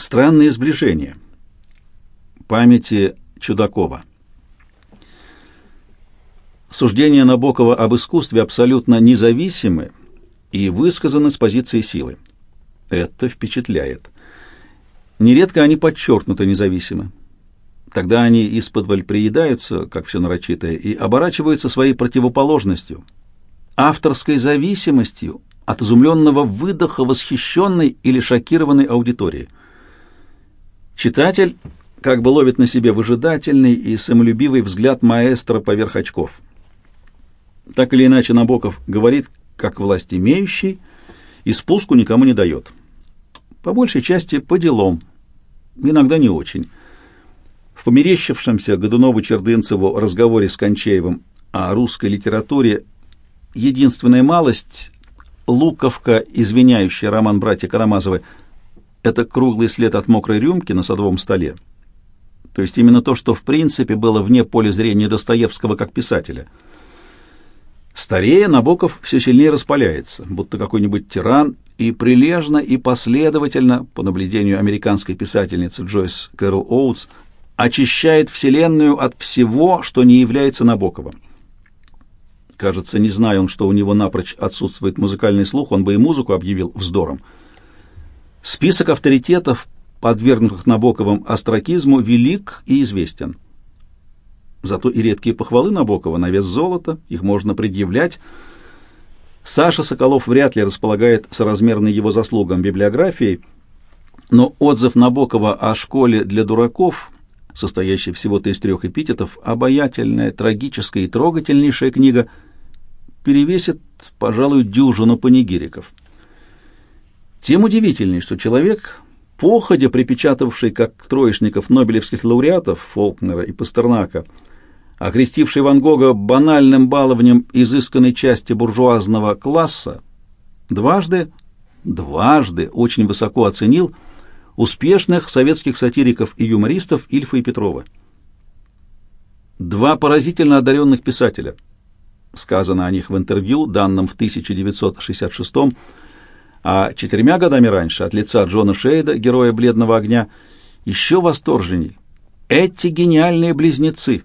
Странные сближения. Памяти Чудакова. Суждения Набокова об искусстве абсолютно независимы и высказаны с позиции силы. Это впечатляет. Нередко они подчеркнуто независимы. Тогда они из-под приедаются, как все нарочитое, и оборачиваются своей противоположностью, авторской зависимостью от изумленного выдоха восхищенной или шокированной аудитории. Читатель как бы ловит на себе выжидательный и самолюбивый взгляд маэстро поверх очков. Так или иначе, Набоков говорит, как власть имеющий, и спуску никому не дает. По большей части по делам, иногда не очень. В померещившемся Годунову-Чердынцеву разговоре с Кончеевым о русской литературе единственная малость — луковка, извиняющая роман братья Карамазовы, это круглый след от мокрой рюмки на садовом столе. То есть именно то, что в принципе было вне поля зрения Достоевского как писателя. Старея, Набоков все сильнее распаляется, будто какой-нибудь тиран, и прилежно и последовательно, по наблюдению американской писательницы Джойс Кэрол Оутс, очищает Вселенную от всего, что не является Набоковым. Кажется, не зная он, что у него напрочь отсутствует музыкальный слух, он бы и музыку объявил вздором. Список авторитетов, подвергнутых Набоковым остракизму, велик и известен. Зато и редкие похвалы Набокова на вес золота, их можно предъявлять. Саша Соколов вряд ли располагает соразмерной его заслугам библиографией, но отзыв Набокова о школе для дураков, состоящий всего-то из трех эпитетов, обаятельная, трагическая и трогательнейшая книга – перевесит, пожалуй, дюжину панигириков. Тем удивительней, что человек, походя припечатавший как троечников нобелевских лауреатов Фолкнера и Пастернака, окрестивший Ван Гога банальным баловнем изысканной части буржуазного класса, дважды, дважды очень высоко оценил успешных советских сатириков и юмористов Ильфа и Петрова. Два поразительно одаренных писателя – сказано о них в интервью, данном в 1966 а четырьмя годами раньше от лица Джона Шейда, героя «Бледного огня», еще восторженней. Эти гениальные близнецы.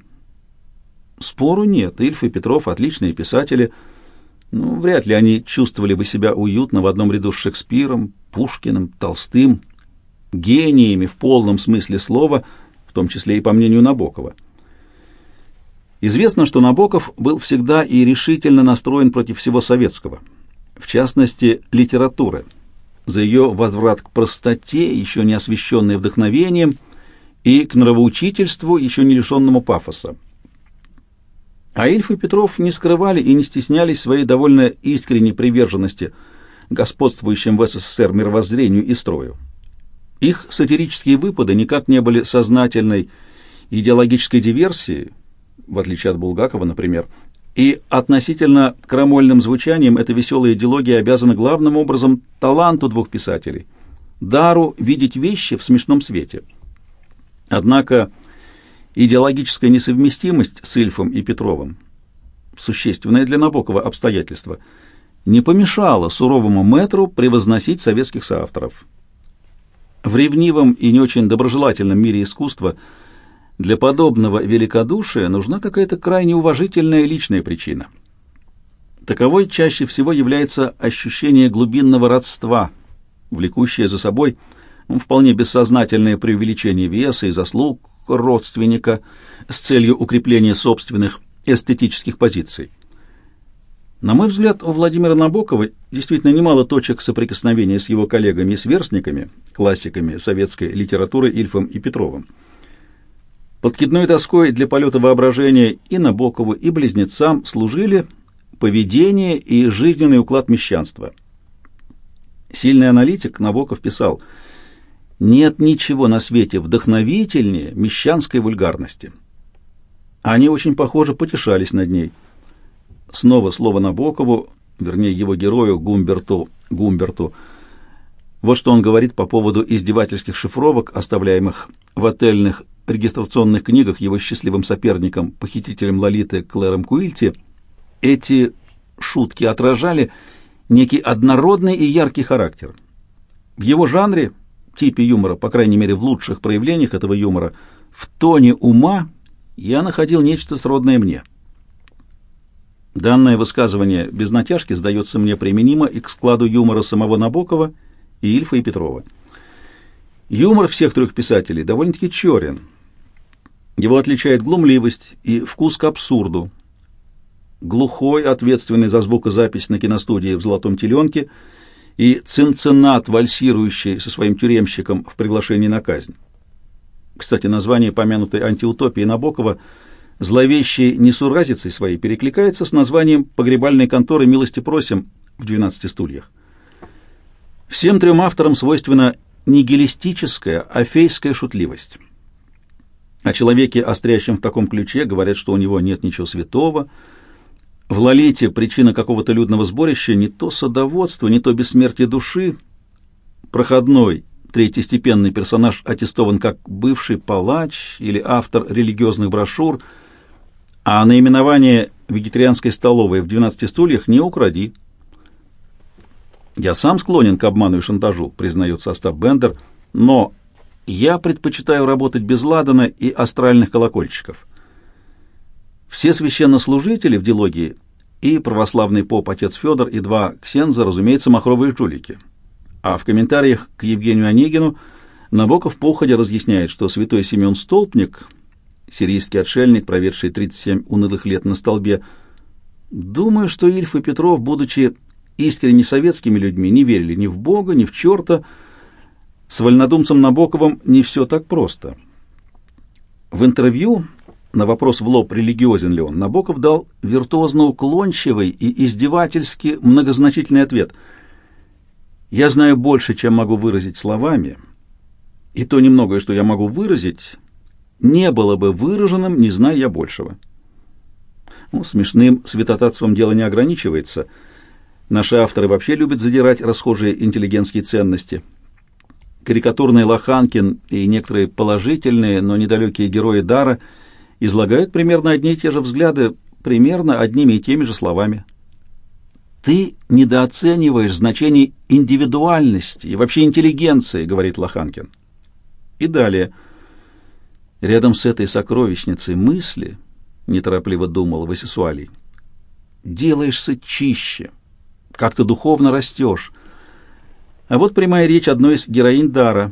Спору нет, Ильф и Петров отличные писатели, ну, вряд ли они чувствовали бы себя уютно в одном ряду с Шекспиром, Пушкиным, Толстым, гениями в полном смысле слова, в том числе и по мнению Набокова. Известно, что Набоков был всегда и решительно настроен против всего советского, в частности, литературы, за ее возврат к простоте, еще не освещенной вдохновением, и к нравоучительству, еще не лишенному пафоса. А Ильф и Петров не скрывали и не стеснялись своей довольно искренней приверженности господствующим в СССР мировоззрению и строю. Их сатирические выпады никак не были сознательной идеологической диверсией, в отличие от Булгакова, например, и относительно крамольным звучанием эта веселая идеология обязана главным образом таланту двух писателей, дару видеть вещи в смешном свете. Однако идеологическая несовместимость с Ильфом и Петровым, существенное для Набокова обстоятельство, не помешало суровому метру превозносить советских соавторов. В ревнивом и не очень доброжелательном мире искусства – для подобного великодушия нужна какая-то крайне уважительная личная причина. Таковой чаще всего является ощущение глубинного родства, влекущее за собой ну, вполне бессознательное преувеличение веса и заслуг родственника с целью укрепления собственных эстетических позиций. На мой взгляд, у Владимира Набокова действительно немало точек соприкосновения с его коллегами и сверстниками, классиками советской литературы Ильфом и Петровым. Подкидной доской для полета воображения и Набокову, и близнецам служили поведение и жизненный уклад мещанства. Сильный аналитик Набоков писал, «Нет ничего на свете вдохновительнее мещанской вульгарности». Они очень похоже потешались над ней. Снова слово Набокову, вернее его герою Гумберту, Гумберту. Вот что он говорит по поводу издевательских шифровок, оставляемых в отельных регистрационных книгах его счастливым соперником, похитителем Лолиты Клэром Куильти, эти шутки отражали некий однородный и яркий характер. В его жанре, типе юмора, по крайней мере в лучших проявлениях этого юмора, в тоне ума я находил нечто сродное мне. Данное высказывание без натяжки сдается мне применимо и к складу юмора самого Набокова и Ильфа и Петрова. Юмор всех трех писателей довольно-таки черен. Его отличает глумливость и вкус к абсурду. Глухой, ответственный за звукозапись на киностудии в «Золотом теленке» и цинцинат, вальсирующий со своим тюремщиком в приглашении на казнь. Кстати, название помянутой антиутопии Набокова зловещей несуразицей своей перекликается с названием погребальной конторы «Милости просим» в «12 стульях». Всем трем авторам свойственна нигилистическая, афейская шутливость. О человеке, острящем в таком ключе, говорят, что у него нет ничего святого. В Лолите причина какого-то людного сборища не то садоводство, не то бессмертие души. Проходной, третьестепенный персонаж аттестован как бывший палач или автор религиозных брошюр, а наименование вегетарианской столовой в «12 стульях» не укради – я сам склонен к обману и шантажу, признается Остап Бендер, но я предпочитаю работать без ладана и астральных колокольчиков. Все священнослужители в дилогии и православный поп отец Федор и два ксенза, разумеется, махровые жулики. А в комментариях к Евгению Онегину Набоков походя разъясняет, что святой Симеон Столпник, сирийский отшельник, проведший 37 унылых лет на столбе, думаю, что Ильф и Петров, будучи искренне советскими людьми не верили ни в Бога, ни в черта. С вольнодумцем Набоковым не все так просто. В интервью на вопрос в лоб, религиозен ли он, Набоков дал виртуозно уклончивый и издевательски многозначительный ответ. «Я знаю больше, чем могу выразить словами, и то немногое, что я могу выразить, не было бы выраженным, не зная я большего». Ну, смешным святотатством дело не ограничивается – Наши авторы вообще любят задирать расхожие интеллигентские ценности. Карикатурный Лоханкин и некоторые положительные, но недалекие герои Дара излагают примерно одни и те же взгляды, примерно одними и теми же словами. «Ты недооцениваешь значение индивидуальности и вообще интеллигенции», — говорит Лоханкин. И далее. Рядом с этой сокровищницей мысли, неторопливо думал Васисуалий, делаешься чище, как-то духовно растешь. А вот прямая речь одной из героинь Дара.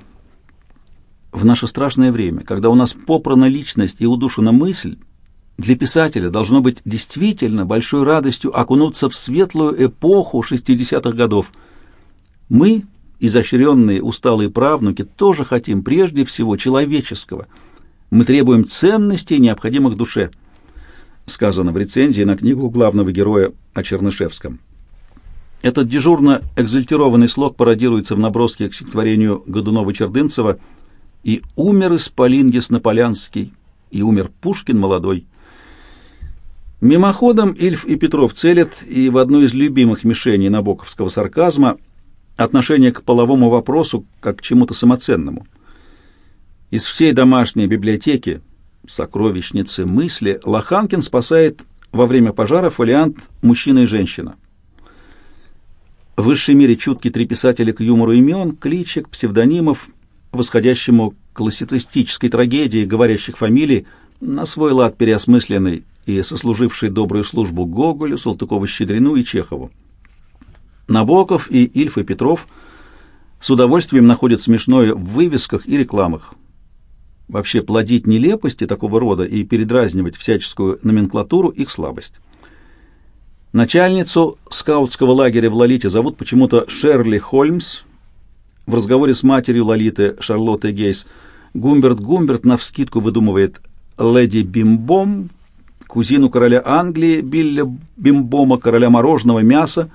В наше страшное время, когда у нас попрана личность и удушена мысль, для писателя должно быть действительно большой радостью окунуться в светлую эпоху 60-х годов. Мы, изощренные, усталые правнуки, тоже хотим прежде всего человеческого. Мы требуем ценностей, необходимых душе. Сказано в рецензии на книгу главного героя о Чернышевском. Этот дежурно экзальтированный слог пародируется в наброске к стихотворению Годунова-Чердынцева «И умер исполин Яснополянский, и умер Пушкин молодой». Мимоходом Ильф и Петров целят и в одну из любимых мишеней набоковского сарказма отношение к половому вопросу как к чему-то самоценному. Из всей домашней библиотеки, сокровищницы мысли, Лоханкин спасает во время пожара фолиант «Мужчина и женщина». В высшей мере чутки три писателя к юмору имен, кличек, псевдонимов, восходящему к классицистической трагедии говорящих фамилий, на свой лад переосмысленный и сослуживший добрую службу Гоголю, Салтыкову-Щедрину и Чехову. Набоков и Ильф и Петров с удовольствием находят смешное в вывесках и рекламах. Вообще плодить нелепости такого рода и передразнивать всяческую номенклатуру – их слабость. Начальницу скаутского лагеря в Лолите зовут почему-то Шерли Холмс. В разговоре с матерью Лолиты, Шарлоттой Гейс, Гумберт Гумберт навскидку выдумывает леди Бимбом, кузину короля Англии, Билля Бимбома, короля мороженого мяса.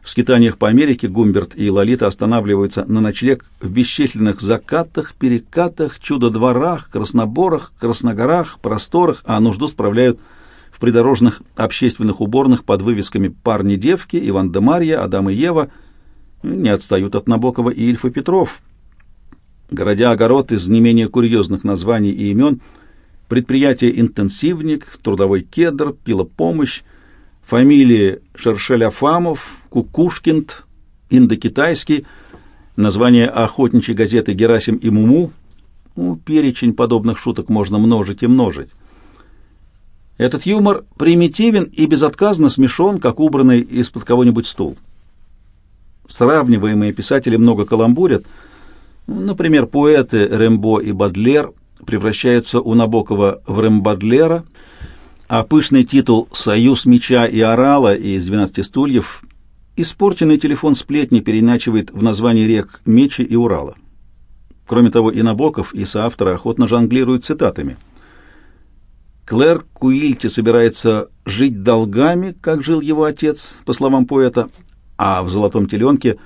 В скитаниях по Америке Гумберт и Лолита останавливаются на ночлег в бесчисленных закатах, перекатах, чудо-дворах, красноборах, красногорах, просторах, а нужду справляют придорожных общественных уборных под вывесками «Парни-девки», «Иван да Марья», «Адам и Ева» не отстают от Набокова и Ильфа Петров. Городя огород из не менее курьезных названий и имен, предприятие «Интенсивник», «Трудовой кедр», «Пилопомощь», фамилии Шершеляфамов, Кукушкинд, Индокитайский, название охотничьей газеты «Герасим и Муму». Ну, перечень подобных шуток можно множить и множить. Этот юмор примитивен и безотказно смешон, как убранный из-под кого-нибудь стул. Сравниваемые писатели много каламбурят. Например, поэты Рембо и Бадлер превращаются у Набокова в Рембадлера, а пышный титул «Союз меча и орала» из «12 стульев» испорченный телефон сплетни переначивает в название рек Мечи и Урала. Кроме того, и Набоков, и соавторы охотно жонглируют цитатами. Клэр Куильти собирается жить долгами, как жил его отец, по словам поэта, а в «Золотом теленке»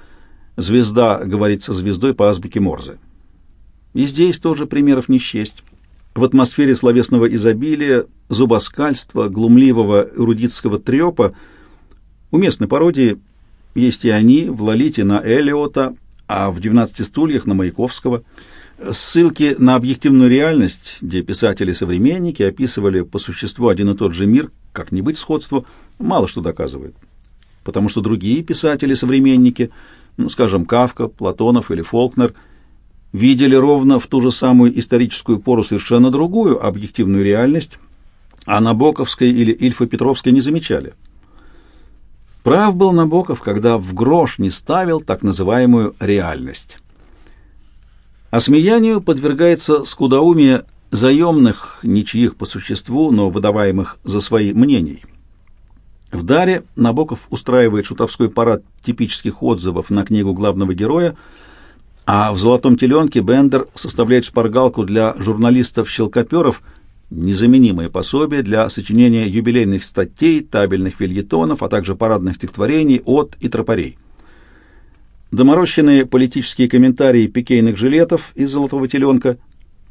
звезда говорит со звездой по азбуке Морзе. И здесь тоже примеров не счесть. В атмосфере словесного изобилия, зубоскальства, глумливого эрудитского трепа уместны пародии есть и они в «Лолите» на Элиота, а в «12 стульях» на Маяковского. Ссылки на объективную реальность, где писатели-современники описывали по существу один и тот же мир, как-нибудь сходство, мало что доказывает. Потому что другие писатели-современники, ну, скажем, Кавка, Платонов или Фолкнер, видели ровно в ту же самую историческую пору совершенно другую объективную реальность, а Набоковской или Ильфа-Петровской не замечали. Прав был Набоков, когда в грош не ставил так называемую реальность. Осмеянию подвергается скудоумие заемных, ничьих по существу, но выдаваемых за свои мнений. В «Даре» Набоков устраивает шутовской парад типических отзывов на книгу главного героя, а в «Золотом теленке» Бендер составляет шпаргалку для журналистов-щелкоперов – незаменимое пособие для сочинения юбилейных статей, табельных фильетонов, а также парадных стихотворений от и тропарей. Доморощенные политические комментарии пикейных жилетов из «Золотого теленка»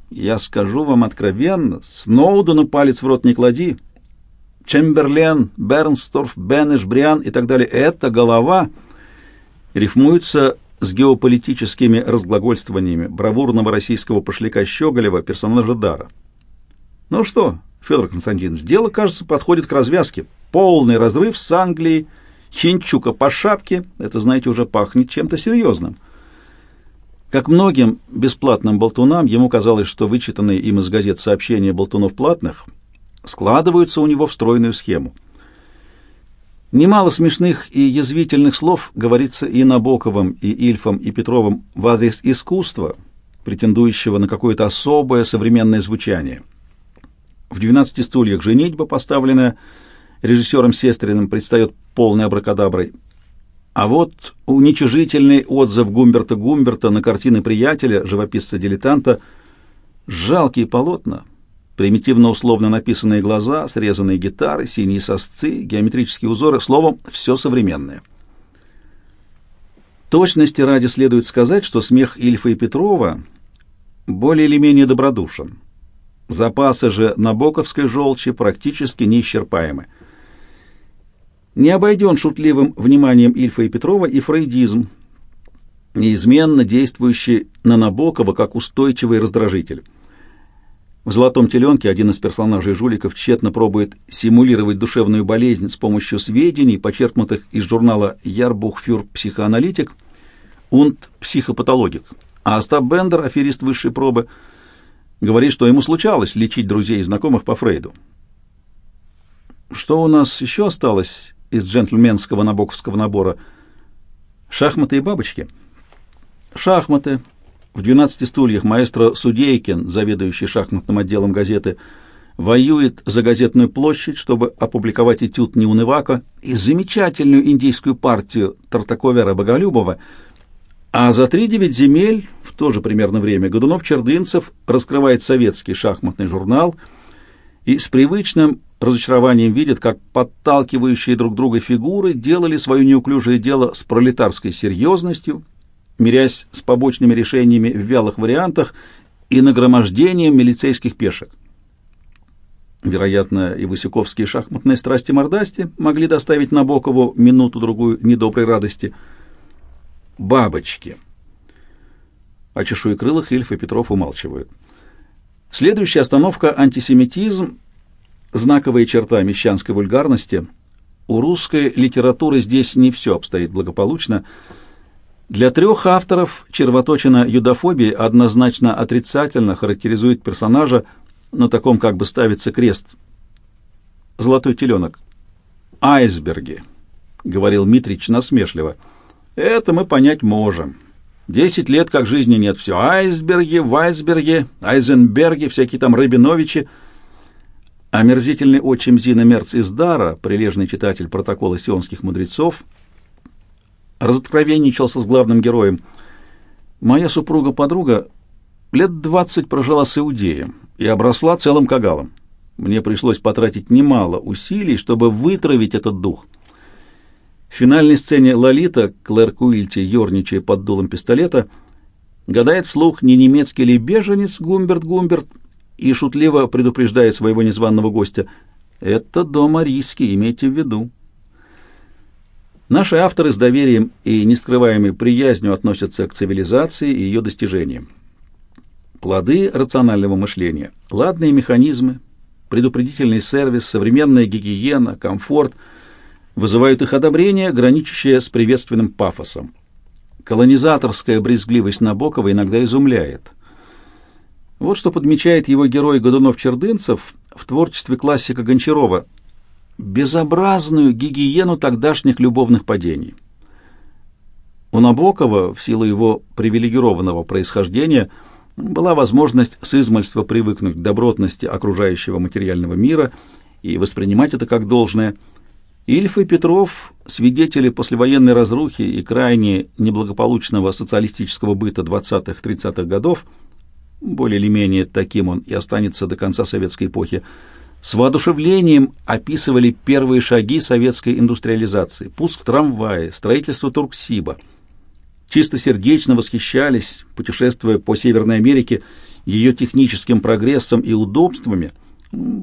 Я скажу вам откровенно, Сноудену палец в рот не клади. Чемберлен, Бернсторф, Бенеш, Бриан и так далее — это голова рифмуются с геополитическими разглагольствованиями бравурного российского пошляка Щеголева, персонажа Дара. Ну что, Федор Константинович, дело, кажется, подходит к развязке. Полный разрыв с Англией, хинчука по шапке, это, знаете, уже пахнет чем-то серьезным. Как многим бесплатным болтунам, ему казалось, что вычитанные им из газет сообщения болтунов платных складываются у него в стройную схему. Немало смешных и язвительных слов говорится и Набоковым, и Ильфом, и Петровым в адрес искусства, претендующего на какое-то особое современное звучание – в «Двенадцати стульях» женитьба, поставленная режиссером Сестриным, предстает полной абракадаброй. А вот уничижительный отзыв Гумберта Гумберта на картины приятеля, живописца-дилетанта, жалкие полотна, примитивно условно написанные глаза, срезанные гитары, синие сосцы, геометрические узоры, словом, все современное. Точности ради следует сказать, что смех Ильфа и Петрова более или менее добродушен. Запасы же набоковской желчи практически неисчерпаемы. Не обойден шутливым вниманием Ильфа и Петрова и фрейдизм, неизменно действующий на Набокова как устойчивый раздражитель. В «Золотом теленке» один из персонажей жуликов тщетно пробует симулировать душевную болезнь с помощью сведений, почерпнутых из журнала «Ярбух фюр психоаналитик» und психопатологик, а Остап Бендер, аферист высшей пробы, Говорит, что ему случалось лечить друзей и знакомых по Фрейду. Что у нас еще осталось из джентльменского набоковского набора? Шахматы и бабочки? Шахматы. В «12 стульях» маэстро Судейкин, заведующий шахматным отделом газеты, воюет за газетную площадь, чтобы опубликовать этюд Неунывака и замечательную индийскую партию Тартаковера Боголюбова – а за три-девять земель в то же примерно время Годунов-Чердынцев раскрывает советский шахматный журнал и с привычным разочарованием видит, как подталкивающие друг друга фигуры делали свое неуклюжее дело с пролетарской серьезностью, мирясь с побочными решениями в вялых вариантах и нагромождением милицейских пешек. Вероятно, и высоковские шахматные страсти-мордасти могли доставить Набокову минуту-другую недоброй радости – бабочки. О чешуекрылых Ильф и Петров умалчивают. Следующая остановка – антисемитизм, знаковая черта мещанской вульгарности. У русской литературы здесь не все обстоит благополучно. Для трех авторов червоточина юдофобии однозначно отрицательно характеризует персонажа, на таком как бы ставится крест. Золотой теленок. «Айсберги», — говорил Митрич насмешливо. «Это мы понять можем. Десять лет как жизни нет. Все айсберги, вайсберги, айзенберги, всякие там Рыбиновичи». Омерзительный отчим Зина Мерц из Дара, прилежный читатель протокола сионских мудрецов, разоткровенничался с главным героем. Моя супруга-подруга лет двадцать прожила с иудеем и обросла целым кагалом. Мне пришлось потратить немало усилий, чтобы вытравить этот дух. В финальной сцене Лолита, Клэр Куильти, ерничая под дулом пистолета, гадает вслух, не немецкий ли беженец Гумберт Гумберт, и шутливо предупреждает своего незваного гостя «Это дом Арийский, имейте в виду». Наши авторы с доверием и нескрываемой приязнью относятся к цивилизации и ее достижениям. Плоды рационального мышления, ладные механизмы, предупредительный сервис, современная гигиена, комфорт вызывают их одобрение, граничащее с приветственным пафосом. Колонизаторская брезгливость Набокова иногда изумляет. Вот что подмечает его герой Годунов-Чердынцев в творчестве классика Гончарова – безобразную гигиену тогдашних любовных падений. У Набокова, в силу его привилегированного происхождения, была возможность с измальства привыкнуть к добротности окружающего материального мира и воспринимать это как должное. Ильф и Петров, свидетели послевоенной разрухи и крайне неблагополучного социалистического быта 20-30-х годов, более или менее таким он и останется до конца советской эпохи, с воодушевлением описывали первые шаги советской индустриализации, пуск трамвая, строительство Турксиба. Чистосердечно восхищались, путешествуя по Северной Америке, ее техническим прогрессом и удобствами,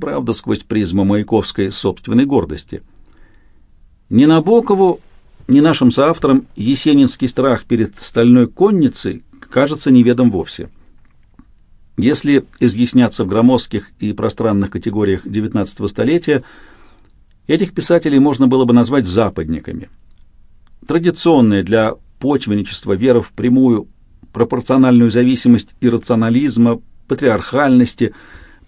правда, сквозь призму Маяковской собственной гордости. Ни Набокову, ни нашим соавторам есенинский страх перед стальной конницей кажется неведом вовсе. Если изъясняться в громоздких и пространных категориях XIX столетия, этих писателей можно было бы назвать западниками. Традиционная для почвенничества вера в прямую пропорциональную зависимость иррационализма, патриархальности,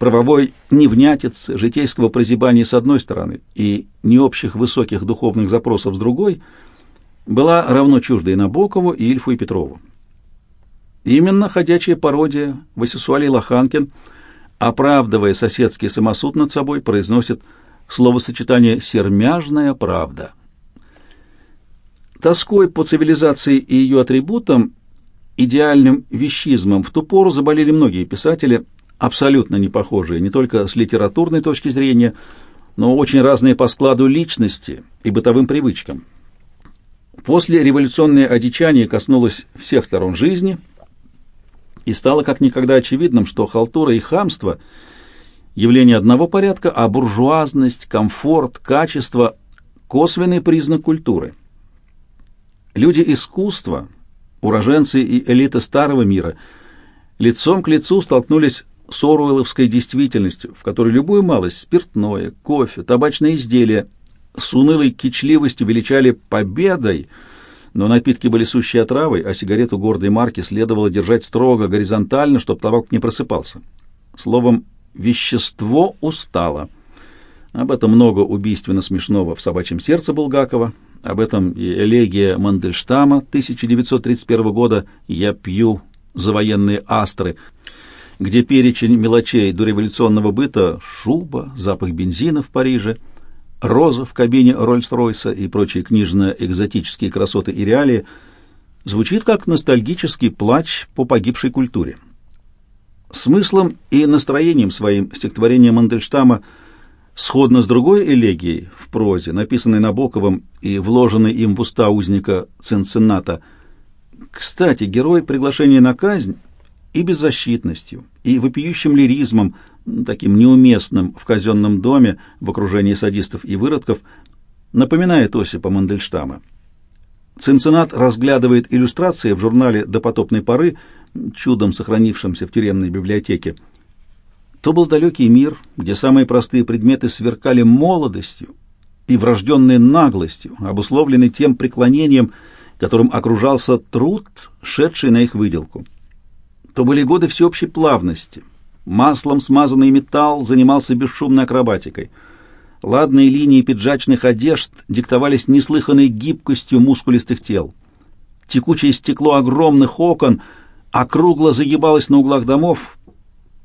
правовой невнятицы, житейского прозябания с одной стороны и необщих высоких духовных запросов с другой, была равно чужда и Набокову, и Ильфу, и Петрову. Именно ходячая пародия Васисуалий Лоханкин, оправдывая соседский самосуд над собой, произносит словосочетание «сермяжная правда». Тоской по цивилизации и ее атрибутам, идеальным вещизмом в ту пору заболели многие писатели, абсолютно не похожие не только с литературной точки зрения, но очень разные по складу личности и бытовым привычкам. После революционное одичание коснулось всех сторон жизни – и стало как никогда очевидным, что халтура и хамство – явление одного порядка, а буржуазность, комфорт, качество – косвенный признак культуры. Люди искусства, уроженцы и элита старого мира, лицом к лицу столкнулись с оруэлловской действительностью, в которой любую малость – спиртное, кофе, табачные изделия – с унылой кичливостью величали победой – но напитки были сущей отравой, а сигарету гордой марки следовало держать строго горизонтально, чтобы табак не просыпался. Словом, вещество устало. Об этом много убийственно смешного в «Собачьем сердце» Булгакова, об этом и элегия Мандельштама 1931 года «Я пью за военные астры», где перечень мелочей дореволюционного быта, шуба, запах бензина в Париже – роза в кабине Роллс-Ройса и прочие книжно-экзотические красоты и реалии звучит как ностальгический плач по погибшей культуре. Смыслом и настроением своим стихотворение Мандельштама сходно с другой элегией в прозе, написанной Набоковым и вложенной им в уста узника Цинцинната. Кстати, герой приглашения на казнь и беззащитностью, и вопиющим лиризмом – таким неуместным в казенном доме в окружении садистов и выродков, напоминает Осипа Мандельштама. Цинциннат разглядывает иллюстрации в журнале «Допотопной поры», чудом сохранившемся в тюремной библиотеке. То был далекий мир, где самые простые предметы сверкали молодостью и врожденной наглостью, обусловленной тем преклонением, которым окружался труд, шедший на их выделку. То были годы всеобщей плавности. Маслом смазанный металл занимался бесшумной акробатикой. Ладные линии пиджачных одежд диктовались неслыханной гибкостью мускулистых тел. Текучее стекло огромных окон округло загибалось на углах домов,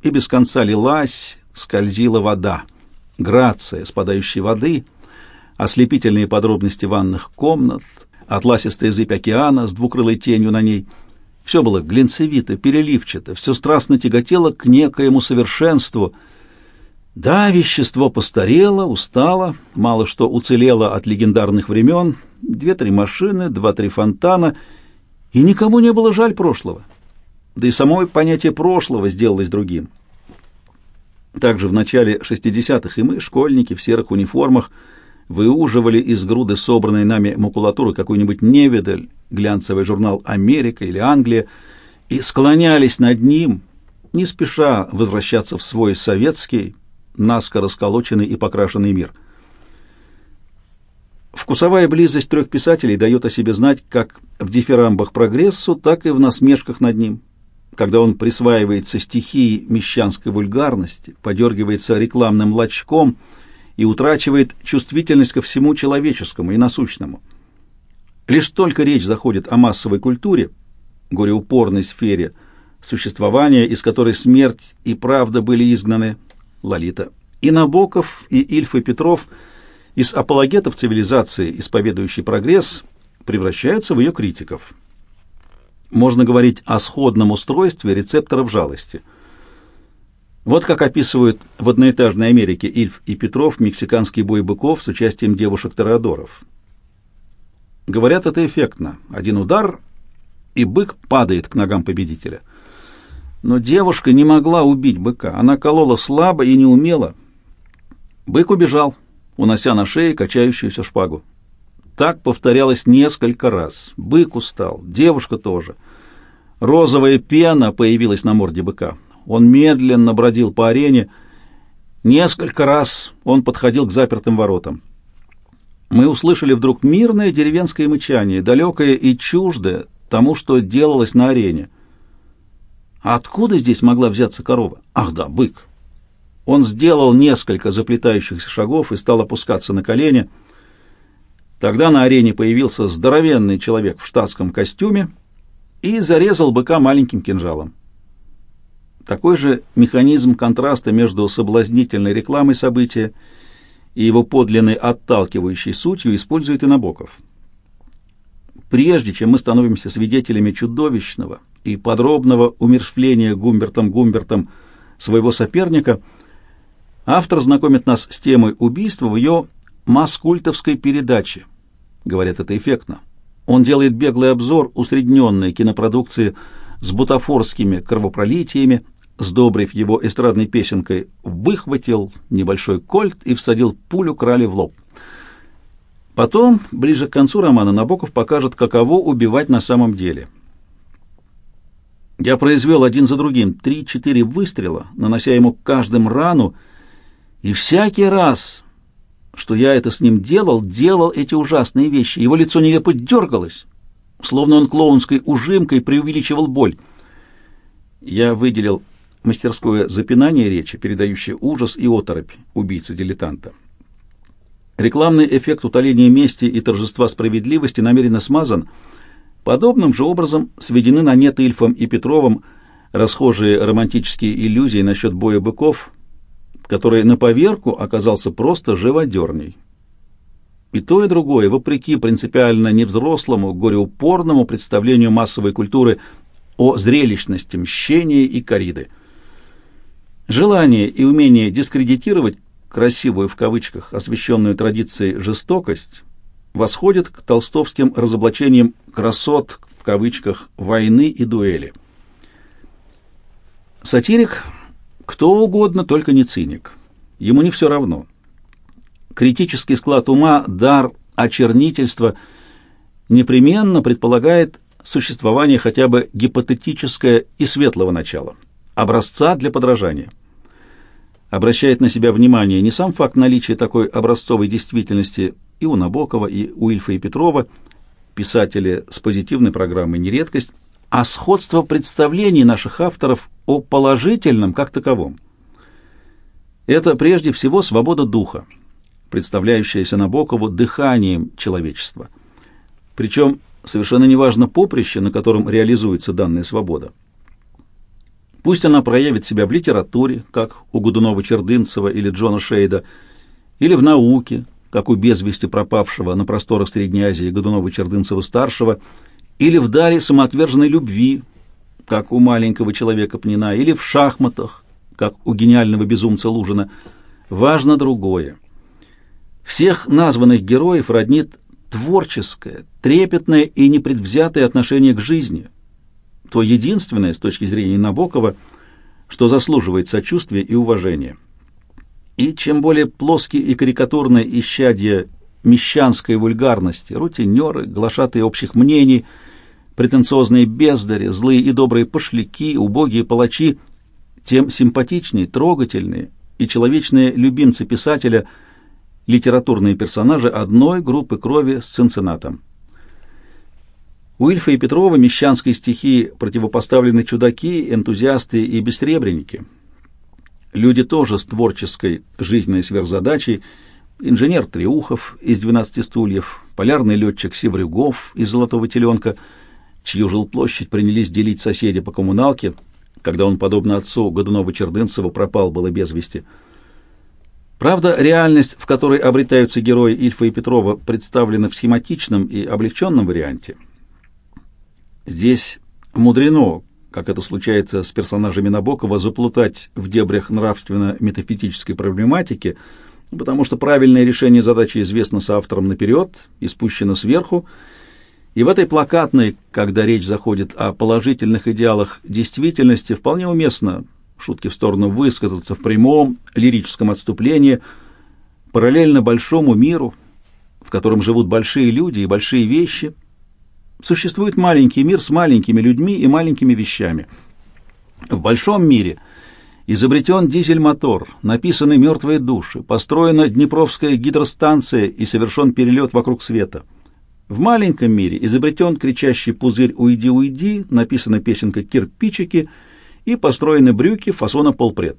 и без конца лилась, скользила вода. Грация спадающей воды, ослепительные подробности ванных комнат, атласистая зыбь океана с двукрылой тенью на ней. Все было глинцевито, переливчато, все страстно тяготело к некоему совершенству. Да, вещество постарело, устало, мало что уцелело от легендарных времен, две-три машины, два-три фонтана, и никому не было жаль прошлого. Да и само понятие прошлого сделалось другим. Также в начале 60-х и мы, школьники в серых униформах, выуживали из груды собранной нами макулатуры какой-нибудь невидаль, глянцевый журнал «Америка» или «Англия», и склонялись над ним, не спеша возвращаться в свой советский, наскоро сколоченный и покрашенный мир. Вкусовая близость трех писателей дает о себе знать как в дифирамбах прогрессу, так и в насмешках над ним когда он присваивается стихии мещанской вульгарности, подергивается рекламным лачком и утрачивает чувствительность ко всему человеческому и насущному. Лишь только речь заходит о массовой культуре, гореупорной сфере существования, из которой смерть и правда были изгнаны, Лолита, и Набоков, и Ильф и Петров из апологетов цивилизации, исповедующий прогресс, превращаются в ее критиков можно говорить о сходном устройстве рецепторов жалости. Вот как описывают в одноэтажной Америке Ильф и Петров мексиканский бой быков с участием девушек-торадоров. Говорят, это эффектно. Один удар, и бык падает к ногам победителя. Но девушка не могла убить быка. Она колола слабо и не умела. Бык убежал, унося на шее качающуюся шпагу. Так повторялось несколько раз. Бык устал, девушка тоже. Розовая пена появилась на морде быка. Он медленно бродил по арене. Несколько раз он подходил к запертым воротам. Мы услышали вдруг мирное деревенское мычание, далекое и чуждое тому, что делалось на арене. откуда здесь могла взяться корова? Ах да, бык. Он сделал несколько заплетающихся шагов и стал опускаться на колени — Тогда на арене появился здоровенный человек в штатском костюме и зарезал быка маленьким кинжалом. Такой же механизм контраста между соблазнительной рекламой события и его подлинной отталкивающей сутью использует и Набоков. Прежде чем мы становимся свидетелями чудовищного и подробного умершвления Гумбертом Гумбертом своего соперника, автор знакомит нас с темой убийства в ее маскультовской передаче. Говорят, это эффектно. Он делает беглый обзор усредненной кинопродукции с бутафорскими кровопролитиями, сдобрив его эстрадной песенкой, выхватил небольшой кольт и всадил пулю крали в лоб. Потом, ближе к концу романа, Набоков покажет, каково убивать на самом деле. Я произвел один за другим три-четыре выстрела, нанося ему каждым рану, и всякий раз что я это с ним делал, делал эти ужасные вещи. Его лицо нелепо дергалось, словно он клоунской ужимкой преувеличивал боль. Я выделил мастерское запинание речи, передающее ужас и оторопь убийцы-дилетанта. Рекламный эффект утоления мести и торжества справедливости намеренно смазан. Подобным же образом сведены на нет Ильфом и Петровым расхожие романтические иллюзии насчет боя быков – который на поверку оказался просто живодерней. И то, и другое, вопреки принципиально невзрослому, гореупорному представлению массовой культуры о зрелищности мщения и кориды. Желание и умение дискредитировать красивую в кавычках освященную традицией жестокость восходит к толстовским разоблачениям красот в кавычках войны и дуэли. Сатирик кто угодно, только не циник. Ему не все равно. Критический склад ума, дар очернительства непременно предполагает существование хотя бы гипотетическое и светлого начала, образца для подражания. Обращает на себя внимание не сам факт наличия такой образцовой действительности и у Набокова, и у Ильфа и Петрова, писатели с позитивной программой не редкость, а сходство представлений наших авторов о положительном как таковом. Это прежде всего свобода духа, представляющаяся Набокову дыханием человечества. Причем совершенно неважно поприще, на котором реализуется данная свобода. Пусть она проявит себя в литературе, как у Годунова-Чердынцева или Джона Шейда, или в науке, как у без пропавшего на просторах Средней Азии Годунова-Чердынцева-старшего, или в даре самоотверженной любви, как у маленького человека Пнина, или в шахматах, как у гениального безумца Лужина. Важно другое. Всех названных героев роднит творческое, трепетное и непредвзятое отношение к жизни – то единственное, с точки зрения Набокова, что заслуживает сочувствия и уважения. И чем более плоские и карикатурные исчадья мещанской вульгарности, рутинеры, глашатые общих мнений, претенциозные бездари, злые и добрые пошляки, убогие палачи, тем симпатичнее, трогательнее и человечные любимцы писателя литературные персонажи одной группы крови с Цинциннатом. У Ильфа и Петрова мещанской стихии противопоставлены чудаки, энтузиасты и бессребреники. Люди тоже с творческой жизненной сверхзадачей, инженер Триухов из «12 стульев», полярный летчик Севрюгов из «Золотого теленка», чью жилплощадь принялись делить соседи по коммуналке, когда он, подобно отцу Годунова-Чердынцеву, пропал было без вести. Правда, реальность, в которой обретаются герои Ильфа и Петрова, представлена в схематичном и облегченном варианте – Здесь мудрено, как это случается с персонажами Набокова, заплутать в дебрях нравственно-метафизической проблематики, потому что правильное решение задачи известно соавтором наперед и спущено сверху, и в этой плакатной, когда речь заходит о положительных идеалах действительности, вполне уместно, шутки в сторону, высказаться в прямом лирическом отступлении, параллельно большому миру, в котором живут большие люди и большие вещи – Существует маленький мир с маленькими людьми и маленькими вещами. В большом мире изобретен дизель-мотор, написаны «Мертвые души», построена Днепровская гидростанция и совершен перелет вокруг света. В маленьком мире изобретен кричащий пузырь «Уйди, уйди», написана песенка «Кирпичики» и построены брюки фасона полпред.